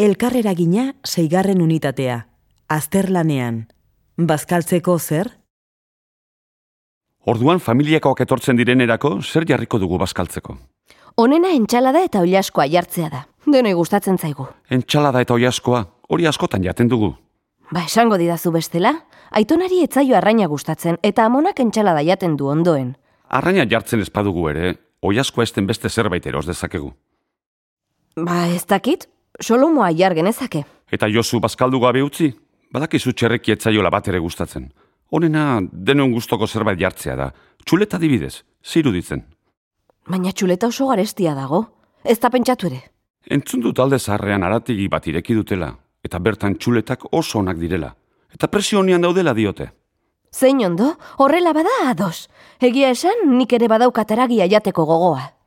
Elkarreragina seigarren unitatea. Azterlanean. Bazkaltzeko zer? Orduan familiakoak etortzen direnerako zer jarriko dugu bazkaltzeko. Honena entxalada eta oilaskoa jartzea da. Denoi gustatzen zaigu. Entxalada eta oiaskoa, hori askotan jaten dugu. Ba, esango didazu bestela, aitonari etzaio arraina gustatzen eta amonak entxalada jaten du ondoen. Arraina jartzen espadugu ere, oiaskoa esten beste zerbait eros dezakegu. Ba, ez dakit, solomoa jar genezake. Eta Josu bazkaldu gabe utzi, badakizu txerreki etzaiola bat ere gustatzen. Honena denon gustoko zerbait jartzea da. Txuleta dibidez, ziruditzen. Baina txuleta oso garestia dago. Ez da pentsatu ere. Entzun dut alde zaharrean arategi bat ireki dutela, eta bertan txuletak oso onak direla. Eta presio honian daudela diote. Zein ondo, horrela bada ados. Egia esan, nik ere badaukat aragia jateko gogoa.